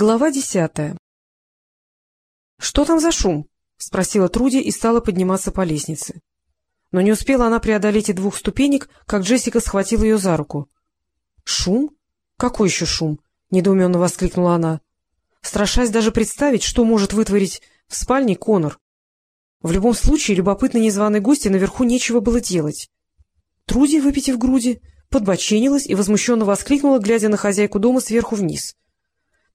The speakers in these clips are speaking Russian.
Глава десятая — Что там за шум? — спросила Труди и стала подниматься по лестнице. Но не успела она преодолеть и двух ступенек, как Джессика схватила ее за руку. — Шум? Какой еще шум? — недоуменно воскликнула она, страшась даже представить, что может вытворить в спальне Конор. В любом случае, любопытной незваной гости наверху нечего было делать. Труди, выпитив груди, подбоченилась и возмущенно воскликнула, глядя на хозяйку дома сверху вниз —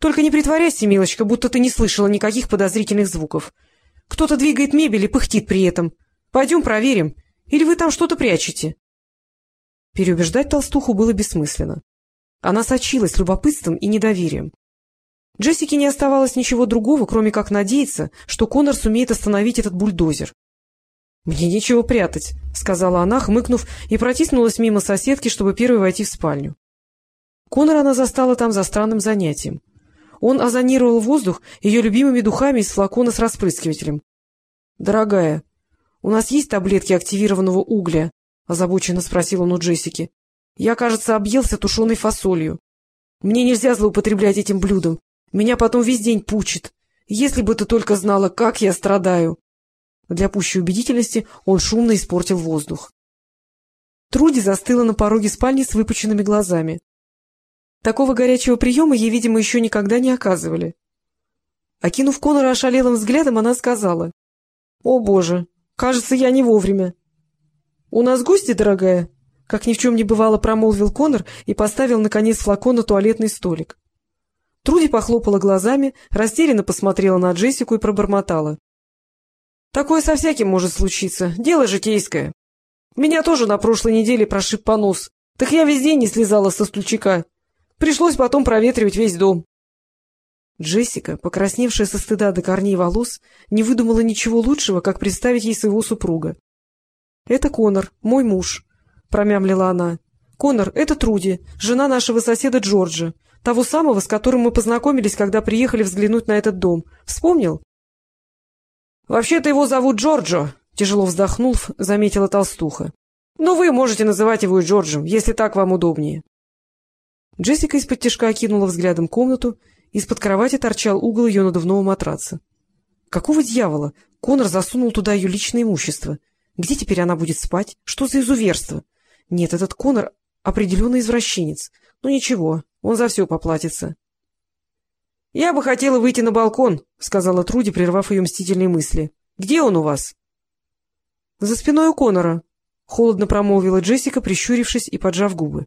только не притворяйся, милочка, будто ты не слышала никаких подозрительных звуков. Кто-то двигает мебель и пыхтит при этом. Пойдем проверим. Или вы там что-то прячете? Переубеждать толстуху было бессмысленно. Она сочилась любопытством и недоверием. Джессике не оставалось ничего другого, кроме как надеяться, что Конор сумеет остановить этот бульдозер. — Мне нечего прятать, — сказала она, хмыкнув, и протиснулась мимо соседки, чтобы первой войти в спальню. Конора она застала там за странным занятием. Он озонировал воздух ее любимыми духами из флакона с распрыскивателем. — Дорогая, у нас есть таблетки активированного угля? — озабоченно спросил он у Джессики. — Я, кажется, объелся тушеной фасолью. Мне нельзя злоупотреблять этим блюдом. Меня потом весь день пучит. Если бы ты только знала, как я страдаю. Для пущей убедительности он шумно испортил воздух. Труди застыла на пороге спальни с выпученными глазами. Такого горячего приема ей, видимо, еще никогда не оказывали. Окинув Конора ошалелым взглядом, она сказала. — О, боже, кажется, я не вовремя. — У нас гости, дорогая? — как ни в чем не бывало, промолвил Конор и поставил, наконец, флакон на туалетный столик. Труди похлопала глазами, растерянно посмотрела на Джессику и пробормотала. — Такое со всяким может случиться. Дело житейское. Меня тоже на прошлой неделе прошиб понос. Так я весь день не слезала со стульчика. Пришлось потом проветривать весь дом. Джессика, покрасневшая со стыда до корней волос, не выдумала ничего лучшего, как представить ей своего супруга. — Это Конор, мой муж, — промямлила она. — Конор, это Труди, жена нашего соседа Джорджа, того самого, с которым мы познакомились, когда приехали взглянуть на этот дом. Вспомнил? — Вообще-то его зовут Джорджо, — тяжело вздохнув, заметила толстуха. — Но вы можете называть его Джорджем, если так вам удобнее. Джессика из-под тяжка окинула взглядом комнату, из-под кровати торчал угол ее надувного матраца. Какого дьявола? Конор засунул туда ее личное имущество. Где теперь она будет спать? Что за изуверство? Нет, этот Конор определенно извращенец. Ну ничего, он за все поплатится. — Я бы хотела выйти на балкон, — сказала Труди, прервав ее мстительные мысли. — Где он у вас? — За спиной у Конора, — холодно промолвила Джессика, прищурившись и поджав губы.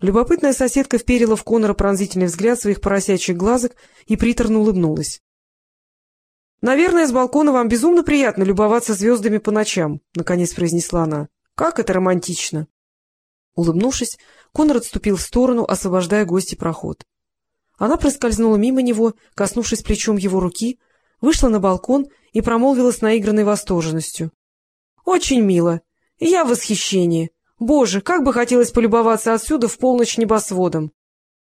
Любопытная соседка вперила в Конора пронзительный взгляд своих поросячьих глазок и приторно улыбнулась. — Наверное, с балкона вам безумно приятно любоваться звездами по ночам, — наконец произнесла она. — Как это романтично! Улыбнувшись, Конор отступил в сторону, освобождая гости проход. Она проскользнула мимо него, коснувшись плечом его руки, вышла на балкон и промолвила с наигранной восторженностью. — Очень мило. Я в восхищении. Боже, как бы хотелось полюбоваться отсюда в полночь небосводом!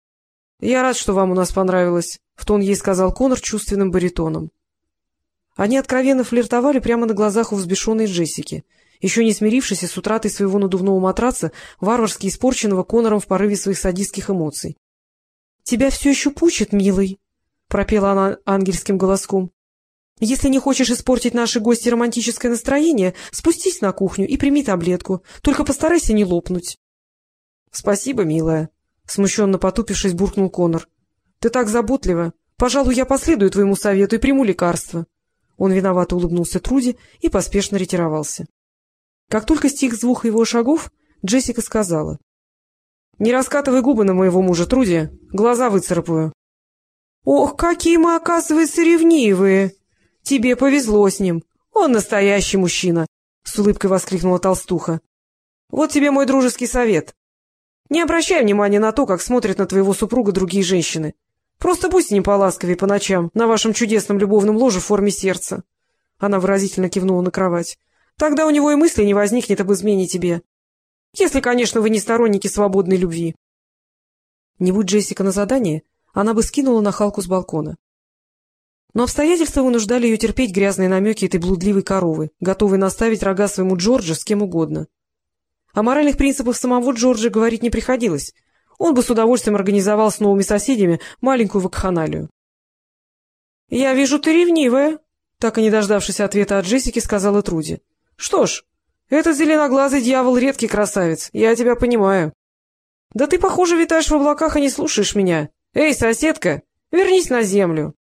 — Я рад, что вам у нас понравилось, — в тон ей сказал Конор чувственным баритоном. Они откровенно флиртовали прямо на глазах у взбешенной Джессики, еще не смирившись с утратой своего надувного матраца, варварски испорченного Конором в порыве своих садистских эмоций. — Тебя все еще пучит, милый, — пропела она ангельским голоском. Если не хочешь испортить нашей гости романтическое настроение, спустись на кухню и прими таблетку. Только постарайся не лопнуть. — Спасибо, милая, — смущенно потупившись, буркнул Конор. — Ты так заботлива. Пожалуй, я последую твоему совету и приму лекарство. Он виновато улыбнулся Труди и поспешно ретировался. Как только стих звук его шагов, Джессика сказала. — Не раскатывай губы на моего мужа, Труди, глаза выцарапаю. — Ох, какие мы, оказывается, ревнивые! — Тебе повезло с ним. Он настоящий мужчина, — с улыбкой воскликнула толстуха. — Вот тебе мой дружеский совет. Не обращай внимания на то, как смотрят на твоего супруга другие женщины. Просто будь с ним поласковее по ночам на вашем чудесном любовном ложе в форме сердца. Она выразительно кивнула на кровать. Тогда у него и мысли не возникнет об измене тебе. Если, конечно, вы не сторонники свободной любви. Не будь Джессика на задании, она бы скинула нахалку с балкона. Но обстоятельства вынуждали ее терпеть грязные намеки этой блудливой коровы, готовой наставить рога своему Джорджу с кем угодно. О моральных принципах самого Джорджа говорить не приходилось. Он бы с удовольствием организовал с новыми соседями маленькую вакханалию. — Я вижу, ты ревнивая, — так и не дождавшись ответа от Джессики, сказала Труди. — Что ж, этот зеленоглазый дьявол редкий красавец, я тебя понимаю. — Да ты, похоже, витаешь в облаках и не слушаешь меня. Эй, соседка, вернись на землю.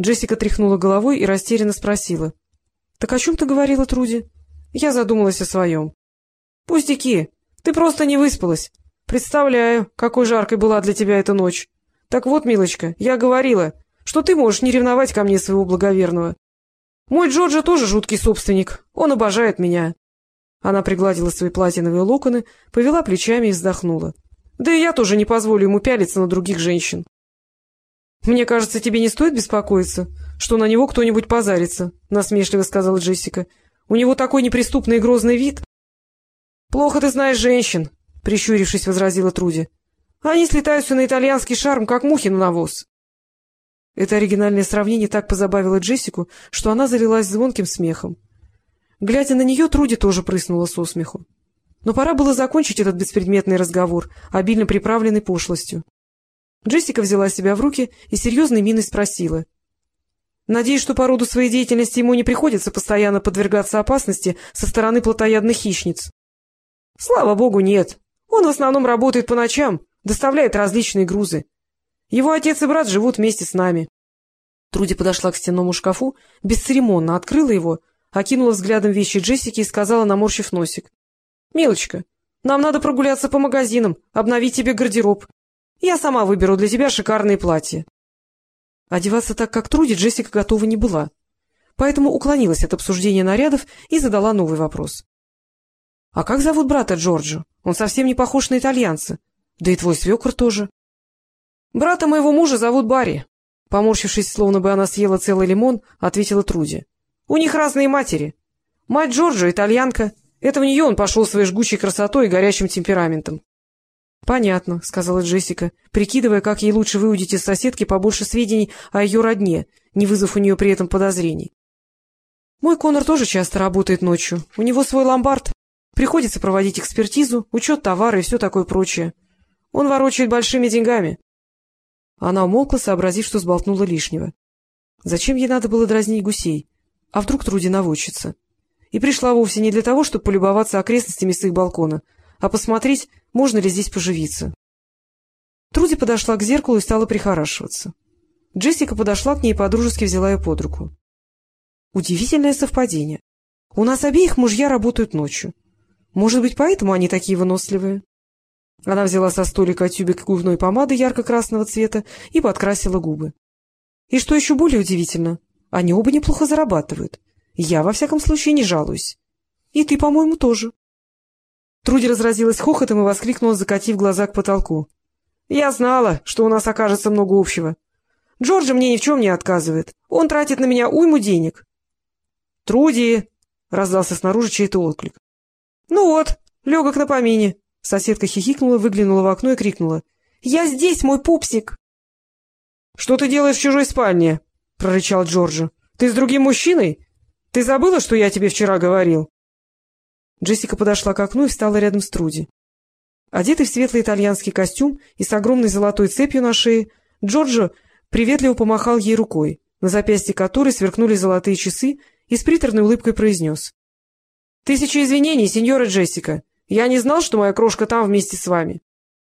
Джессика тряхнула головой и растерянно спросила. — Так о чем ты говорила, Труди? Я задумалась о своем. — Пустяки, ты просто не выспалась. Представляю, какой жаркой была для тебя эта ночь. Так вот, милочка, я говорила, что ты можешь не ревновать ко мне своего благоверного. Мой Джорджи тоже жуткий собственник, он обожает меня. Она пригладила свои платиновые локоны, повела плечами и вздохнула. Да и я тоже не позволю ему пялиться на других женщин. — Мне кажется, тебе не стоит беспокоиться, что на него кто-нибудь позарится, — насмешливо сказала Джессика. — У него такой неприступный и грозный вид. — Плохо ты знаешь женщин, — прищурившись, возразила Труди. — Они слетаются на итальянский шарм, как мухи на навоз. Это оригинальное сравнение так позабавило Джессику, что она залилась звонким смехом. Глядя на нее, Труди тоже прыснула со смеху. Но пора было закончить этот беспредметный разговор, обильно приправленный пошлостью. Джессика взяла себя в руки и серьезной миной спросила. — Надеюсь, что по роду своей деятельности ему не приходится постоянно подвергаться опасности со стороны плотоядных хищниц. — Слава богу, нет. Он в основном работает по ночам, доставляет различные грузы. Его отец и брат живут вместе с нами. Труди подошла к стенному шкафу, бесцеремонно открыла его, окинула взглядом вещи Джессики и сказала, наморщив носик. — Милочка, нам надо прогуляться по магазинам, обновить тебе гардероб. Я сама выберу для тебя шикарные платья. Одеваться так, как Труди, Джессика готова не была. Поэтому уклонилась от обсуждения нарядов и задала новый вопрос. — А как зовут брата Джорджо? Он совсем не похож на итальянца. Да и твой свекр тоже. — Брата моего мужа зовут Барри. Поморщившись, словно бы она съела целый лимон, ответила Труди. — У них разные матери. Мать Джорджо — итальянка. Это в нее он пошел своей жгучей красотой и горячим темпераментом. — Понятно, — сказала Джессика, прикидывая, как ей лучше выудить из соседки побольше сведений о ее родне, не вызвав у нее при этом подозрений. — Мой Конор тоже часто работает ночью. У него свой ломбард. Приходится проводить экспертизу, учет товара и все такое прочее. Он ворочает большими деньгами. Она умолкла, сообразив, что сболтнула лишнего. Зачем ей надо было дразнить гусей? А вдруг Труди наводчица? И пришла вовсе не для того, чтобы полюбоваться окрестностями с их балкона, а посмотреть, можно ли здесь поживиться. Труди подошла к зеркалу и стала прихорашиваться. Джессика подошла к ней и подружески взяла ее под руку. Удивительное совпадение. У нас обеих мужья работают ночью. Может быть, поэтому они такие выносливые? Она взяла со столика тюбик губной помады ярко-красного цвета и подкрасила губы. И что еще более удивительно, они оба неплохо зарабатывают. Я, во всяком случае, не жалуюсь. И ты, по-моему, тоже. Труди разразилась хохотом и воскликнула, закатив глаза к потолку. — Я знала, что у нас окажется много общего. Джорджи мне ни в чем не отказывает. Он тратит на меня уйму денег. — Труди! — раздался снаружи чей-то отклик. — Ну вот, легок на помине. Соседка хихикнула, выглянула в окно и крикнула. — Я здесь, мой пупсик! — Что ты делаешь в чужой спальне? — прорычал Джорджи. — Ты с другим мужчиной? Ты забыла, что я тебе вчера говорил? Джессика подошла к окну и встала рядом с Труди. Одетый в светлый итальянский костюм и с огромной золотой цепью на шее, Джорджо приветливо помахал ей рукой, на запястье которой сверкнули золотые часы, и с приторной улыбкой произнес. — Тысяча извинений, сеньора Джессика. Я не знал, что моя крошка там вместе с вами.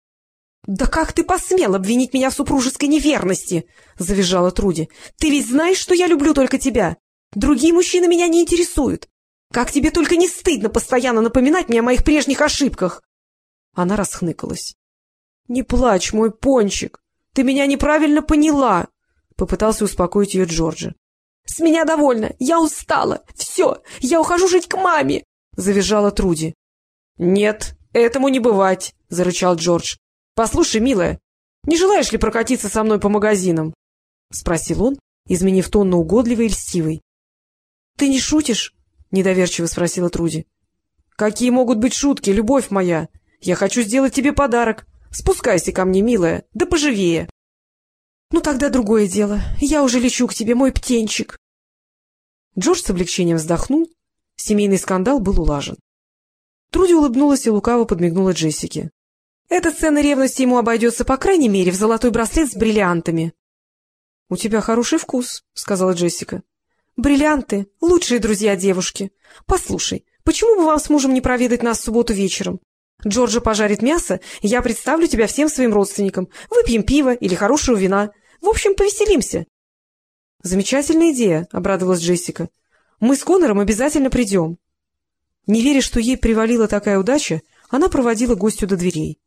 — Да как ты посмел обвинить меня в супружеской неверности? — завизжала Труди. — Ты ведь знаешь, что я люблю только тебя. Другие мужчины меня не интересуют. Как тебе только не стыдно постоянно напоминать мне о моих прежних ошибках? Она расхныкалась. — Не плачь, мой пончик. Ты меня неправильно поняла, — попытался успокоить ее Джорджи. — С меня довольно. Я устала. Все, я ухожу жить к маме, — завизжала Труди. — Нет, этому не бывать, — зарычал Джордж. — Послушай, милая, не желаешь ли прокатиться со мной по магазинам? — спросил он, изменив тон на угодливый и льстивый. — Ты не шутишь? Недоверчиво спросила Труди. — Какие могут быть шутки, любовь моя? Я хочу сделать тебе подарок. Спускайся ко мне, милая, да поживее. — Ну, тогда другое дело. Я уже лечу к тебе, мой птенчик. Джордж с облегчением вздохнул. Семейный скандал был улажен. Труди улыбнулась и лукаво подмигнула Джессике. Эта сцена ревности ему обойдется, по крайней мере, в золотой браслет с бриллиантами. — У тебя хороший вкус, — сказала Джессика. — Бриллианты — лучшие друзья девушки. Послушай, почему бы вам с мужем не проведать нас в субботу вечером? Джорджа пожарит мясо, я представлю тебя всем своим родственникам. Выпьем пиво или хорошего вина. В общем, повеселимся. — Замечательная идея, — обрадовалась Джессика. — Мы с Конором обязательно придем. Не веря, что ей привалила такая удача, она проводила гостю до дверей.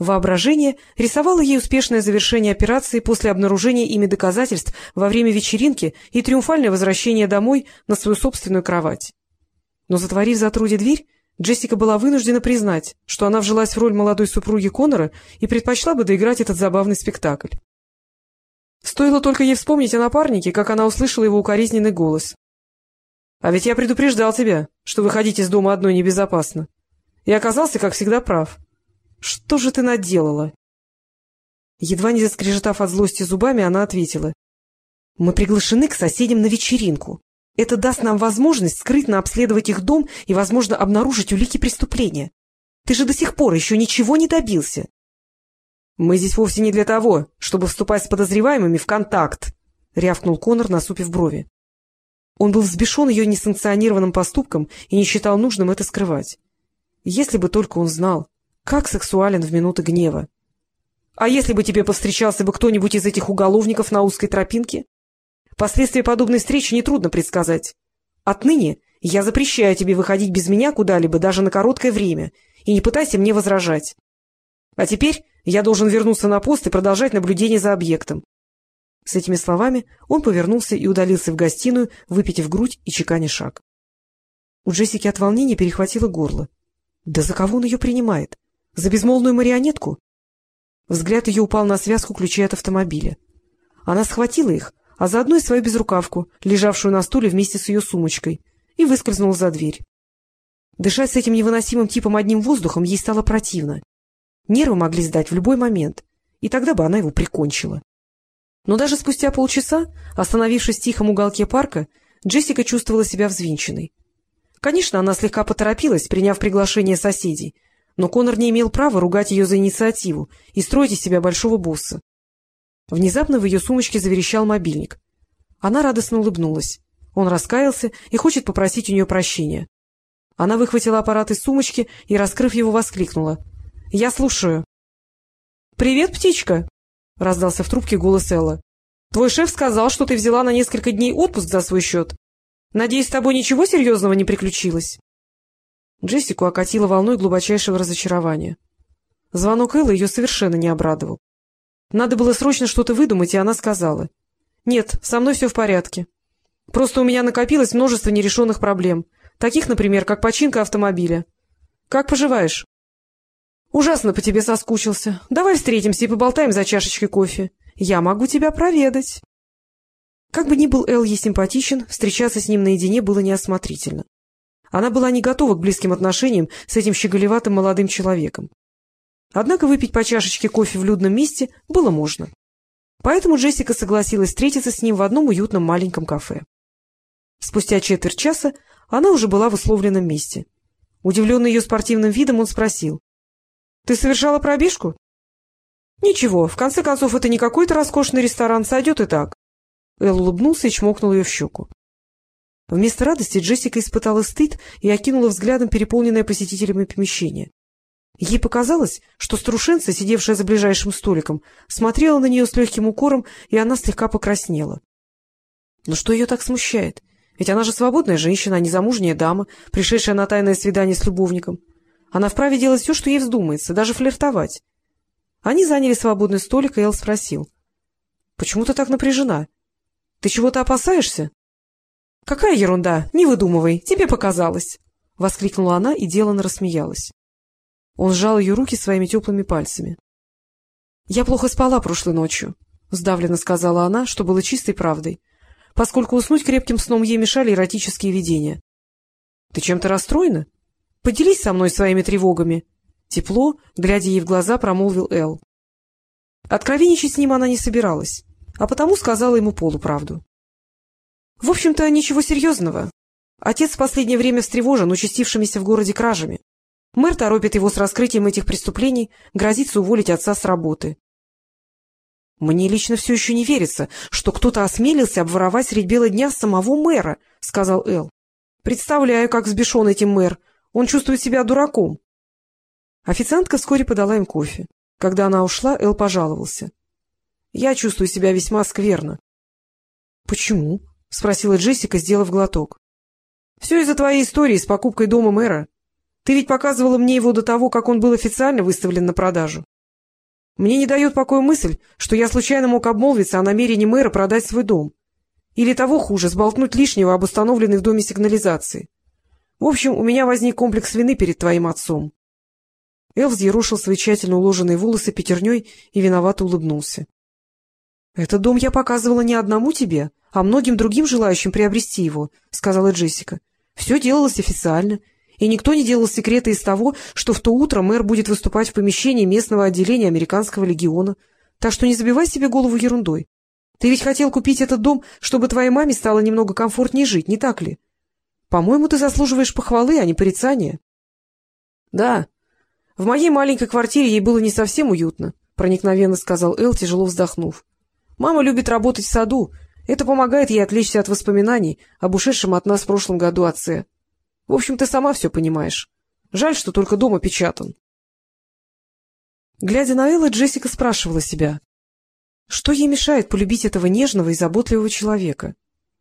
Воображение рисовало ей успешное завершение операции после обнаружения ими доказательств во время вечеринки и триумфальное возвращение домой на свою собственную кровать. Но, затворив за Труди дверь, Джессика была вынуждена признать, что она вжилась в роль молодой супруги Конора и предпочла бы доиграть этот забавный спектакль. Стоило только ей вспомнить о напарнике, как она услышала его укоризненный голос. — А ведь я предупреждал тебя, что выходить из дома одной небезопасно. И оказался, как всегда, прав. Что же ты наделала? Едва не заскрежетав от злости зубами, она ответила. — Мы приглашены к соседям на вечеринку. Это даст нам возможность скрытно обследовать их дом и, возможно, обнаружить улики преступления. Ты же до сих пор еще ничего не добился. — Мы здесь вовсе не для того, чтобы вступать с подозреваемыми в контакт, — рявкнул Конор, насупив брови. Он был взбешен ее несанкционированным поступком и не считал нужным это скрывать. Если бы только он знал, как сексуален в минуты гнева. А если бы тебе повстречался бы кто-нибудь из этих уголовников на узкой тропинке? Последствия подобной встречи нетрудно предсказать. Отныне я запрещаю тебе выходить без меня куда-либо даже на короткое время, и не пытайся мне возражать. А теперь я должен вернуться на пост и продолжать наблюдение за объектом. С этими словами он повернулся и удалился в гостиную, выпитив грудь и чеканя шаг. У Джессики от волнения перехватило горло. Да за кого он ее принимает? За безмолвную марионетку? Взгляд ее упал на связку ключей от автомобиля. Она схватила их, а заодно и свою безрукавку, лежавшую на стуле вместе с ее сумочкой, и выскользнула за дверь. Дышать с этим невыносимым типом одним воздухом ей стало противно. Нервы могли сдать в любой момент, и тогда бы она его прикончила. Но даже спустя полчаса, остановившись в тихом уголке парка, Джессика чувствовала себя взвинченной. Конечно, она слегка поторопилась, приняв приглашение соседей, но Конор не имел права ругать ее за инициативу и строить из себя большого босса. Внезапно в ее сумочке заверещал мобильник. Она радостно улыбнулась. Он раскаялся и хочет попросить у нее прощения. Она выхватила аппарат из сумочки и, раскрыв его, воскликнула. — Я слушаю. — Привет, птичка! — раздался в трубке голос Элла. — Твой шеф сказал, что ты взяла на несколько дней отпуск за свой счет. Надеюсь, с тобой ничего серьезного не приключилось? Джессику окатила волной глубочайшего разочарования. Звонок Эллы ее совершенно не обрадовал. Надо было срочно что-то выдумать, и она сказала. — Нет, со мной все в порядке. Просто у меня накопилось множество нерешенных проблем, таких, например, как починка автомобиля. Как поживаешь? — Ужасно по тебе соскучился. Давай встретимся и поболтаем за чашечкой кофе. Я могу тебя проведать. Как бы ни был Эл ей симпатичен, встречаться с ним наедине было неосмотрительно. Она была не готова к близким отношениям с этим щеголеватым молодым человеком. Однако выпить по чашечке кофе в людном месте было можно. Поэтому Джессика согласилась встретиться с ним в одном уютном маленьком кафе. Спустя четверть часа она уже была в условленном месте. Удивленный ее спортивным видом, он спросил. — Ты совершала пробежку? — Ничего, в конце концов, это не какой-то роскошный ресторан, сойдет и так. Эл улыбнулся и чмокнул ее в щеку. Вместо радости Джессика испытала стыд и окинула взглядом переполненное посетителями помещение. Ей показалось, что старушенца, сидевшая за ближайшим столиком, смотрела на нее с легким укором, и она слегка покраснела. Но что ее так смущает? Ведь она же свободная женщина, а не замужняя дама, пришедшая на тайное свидание с любовником. Она вправе делать все, что ей вздумается, даже флиртовать. Они заняли свободный столик, и Эл спросил. — Почему ты так напряжена? Ты чего-то опасаешься? — Какая ерунда! Не выдумывай, тебе показалось! — воскликнула она и деланно рассмеялась. Он сжал ее руки своими теплыми пальцами. — Я плохо спала прошлой ночью, — сдавленно сказала она, что было чистой правдой, поскольку уснуть крепким сном ей мешали эротические видения. — Ты чем-то расстроена? Поделись со мной своими тревогами. Тепло, глядя ей в глаза, промолвил Эл. Откровенничать с ним она не собиралась, а потому сказала ему полуправду. — В общем-то, ничего серьезного. Отец в последнее время встревожен участившимися в городе кражами. Мэр торопит его с раскрытием этих преступлений, грозится уволить отца с работы. «Мне лично все еще не верится, что кто-то осмелился обворовать средь бела дня самого мэра», — сказал Эл. «Представляю, как взбешен этим мэр. Он чувствует себя дураком». Официантка вскоре подала им кофе. Когда она ушла, Эл пожаловался. «Я чувствую себя весьма скверно». «Почему?» — спросила Джессика, сделав глоток. «Все из-за твоей истории с покупкой дома мэра. Ты ведь показывала мне его до того, как он был официально выставлен на продажу. Мне не дает покоя мысль, что я случайно мог обмолвиться о намерении мэра продать свой дом. Или того хуже, сболтнуть лишнего об установленной в доме сигнализации. В общем, у меня возник комплекс вины перед твоим отцом. Эл взъерушил свои тщательно уложенные волосы пятерней и виновато улыбнулся. — Этот дом я показывала не одному тебе, а многим другим желающим приобрести его, — сказала Джессика. — Все делалось официально, и никто не делал секрета из того, что в то утро мэр будет выступать в помещении местного отделения Американского легиона. Так что не забивай себе голову ерундой. Ты ведь хотел купить этот дом, чтобы твоей маме стало немного комфортнее жить, не так ли? По-моему, ты заслуживаешь похвалы, а не порицания. — Да, в моей маленькой квартире ей было не совсем уютно, — проникновенно сказал Эл, тяжело вздохнув. — Мама любит работать в саду. Это помогает ей отвлечься от воспоминаний об ушедшем от нас в прошлом году отце. В общем, ты сама все понимаешь. Жаль, что только дом опечатан. Глядя на Элла, Джессика спрашивала себя, что ей мешает полюбить этого нежного и заботливого человека?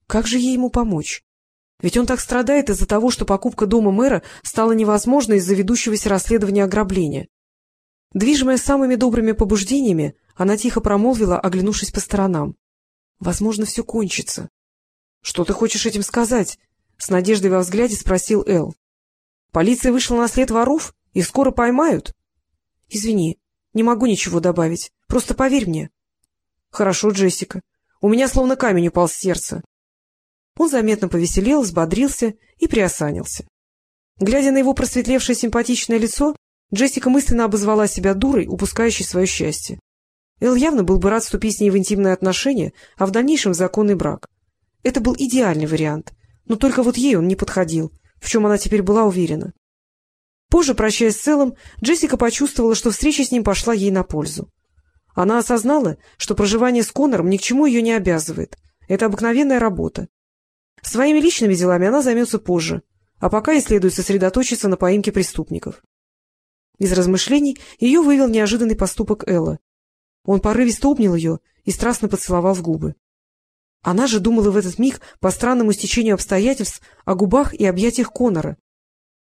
Как же ей ему помочь? Ведь он так страдает из-за того, что покупка дома мэра стала невозможной из-за ведущегося расследования ограбления. Движимая самыми добрыми побуждениями, она тихо промолвила, оглянувшись по сторонам. — Возможно, все кончится. — Что ты хочешь этим сказать? — с надеждой во взгляде спросил Эл. — Полиция вышла на след воров? Их скоро поймают? — Извини, не могу ничего добавить. Просто поверь мне. — Хорошо, Джессика. У меня словно камень упал с сердца. Он заметно повеселел, взбодрился и приосанился. Глядя на его просветлевшее симпатичное лицо, Джессика мысленно обозвала себя дурой, упускающей свое счастье. Эл явно был бы рад вступить с ней в интимные отношения, а в дальнейшем в законный брак. Это был идеальный вариант, но только вот ей он не подходил, в чем она теперь была уверена. Позже, прощаясь с Эллом, Джессика почувствовала, что встреча с ним пошла ей на пользу. Она осознала, что проживание с Конором ни к чему ее не обязывает. Это обыкновенная работа. Своими личными делами она займется позже, а пока ей следует сосредоточиться на поимке преступников. Из размышлений ее вывел неожиданный поступок Элла. Он порывисто обнял ее и страстно поцеловал в губы. Она же думала в этот миг по странному стечению обстоятельств о губах и объятиях Конора.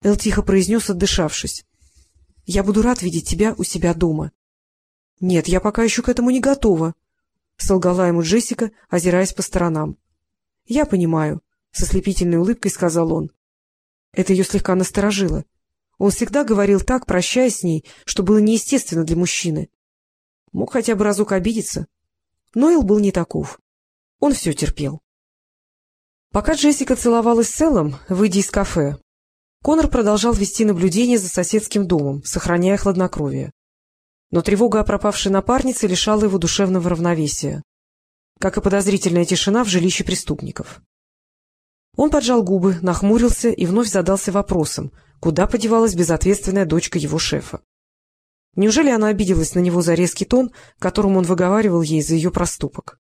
Эл тихо произнес, отдышавшись. — Я буду рад видеть тебя у себя дома. — Нет, я пока еще к этому не готова, — солгала ему Джессика, озираясь по сторонам. — Я понимаю, — со слепительной улыбкой сказал он. Это ее слегка насторожило. Он всегда говорил так, прощаясь с ней, что было неестественно для мужчины. Мог хотя бы разок обидеться. Но Эл был не таков. Он все терпел. Пока Джессика целовалась с Эллом, выйдя из кафе, Конор продолжал вести наблюдение за соседским домом, сохраняя хладнокровие. Но тревога о пропавшей напарнице лишала его душевного равновесия, как и подозрительная тишина в жилище преступников. Он поджал губы, нахмурился и вновь задался вопросом, куда подевалась безответственная дочка его шефа. Неужели она обиделась на него за резкий тон, которым он выговаривал ей за ее проступок?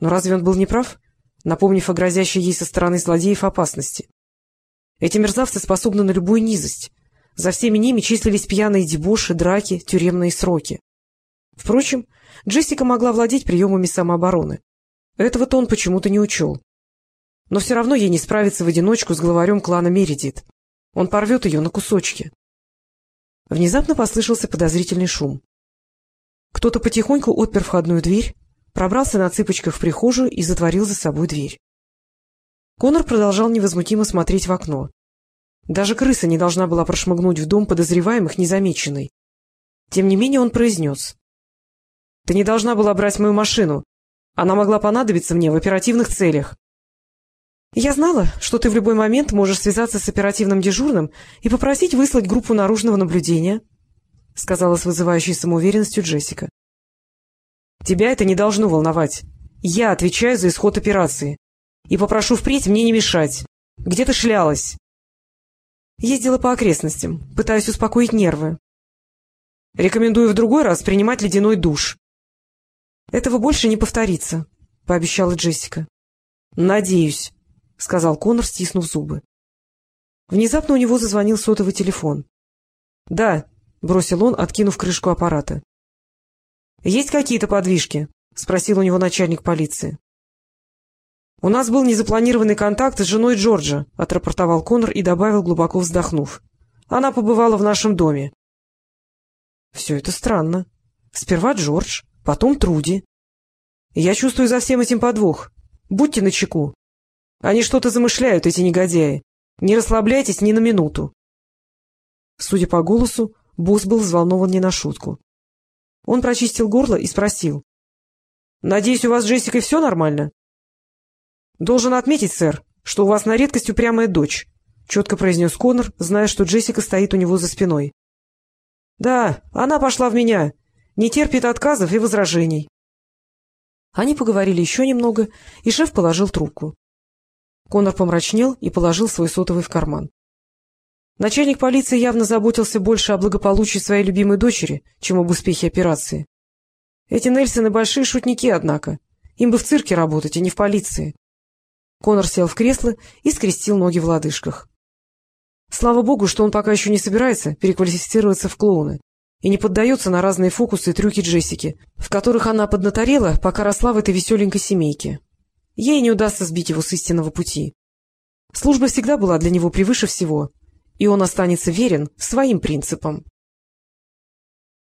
Но разве он был неправ, напомнив о грозящей ей со стороны злодеев опасности? Эти мерзавцы способны на любую низость. За всеми ними числились пьяные дебоши, драки, тюремные сроки. Впрочем, Джессика могла владеть приемами самообороны. Этого-то он почему-то не учел. Но все равно ей не справиться в одиночку с главарем клана Мередит. Он порвет ее на кусочки. Внезапно послышался подозрительный шум. Кто-то потихоньку отпер входную дверь, пробрался на цыпочках в прихожую и затворил за собой дверь. Конор продолжал невозмутимо смотреть в окно. Даже крыса не должна была прошмыгнуть в дом подозреваемых незамеченной. Тем не менее он произнес. — Ты не должна была брать мою машину. Она могла понадобиться мне в оперативных целях. — Я знала, что ты в любой момент можешь связаться с оперативным дежурным и попросить выслать группу наружного наблюдения, — сказала с вызывающей самоуверенностью Джессика. Тебя это не должно волновать. Я отвечаю за исход операции. И попрошу впредь мне не мешать. Где ты шлялась? — Ездила по окрестностям, пытаясь успокоить нервы. — Рекомендую в другой раз принимать ледяной душ. — Этого больше не повторится, — пообещала Джессика. — Надеюсь, — сказал Конор, стиснув зубы. Внезапно у него зазвонил сотовый телефон. — Да, — бросил он, откинув крышку аппарата. — Есть какие-то подвижки? — спросил у него начальник полиции. — У нас был незапланированный контакт с женой Джорджа, — отрапортовал Конор и добавил, глубоко вздохнув. — Она побывала в нашем доме. — Все это странно. Сперва Джордж, потом Труди. Я чувствую за всем этим подвох. Будьте начеку. Они что-то замышляют, эти негодяи. Не расслабляйтесь ни на минуту. Судя по голосу, босс был взволнован не на шутку. Он прочистил горло и спросил. — Надеюсь, у вас с Джессикой все нормально? — Должен отметить, сэр, что у вас на редкость упрямая дочь, — четко произнес Конор, зная, что Джессика стоит у него за спиной. — Да, она пошла в меня. Не терпит отказов и возражений. Они поговорили еще немного, и шеф положил трубку. Конор помрачнел и положил свой сотовый в карман. Начальник полиции явно заботился больше о благополучии своей любимой дочери, чем об успехе операции. Эти Нельсоны большие шутники, однако. Им бы в цирке работать, а не в полиции. Конор сел в кресло и скрестил ноги в лодыжках. Слава богу, что он пока еще не собирается переквалифицироваться в клоуны и не поддается на разные фокусы и трюки Джессики, в которых она поднаторела, пока росла в этой веселенькой семейке. Ей не удастся сбить его с истинного пути. Служба всегда была для него превыше всего, и он останется верен своим принципам.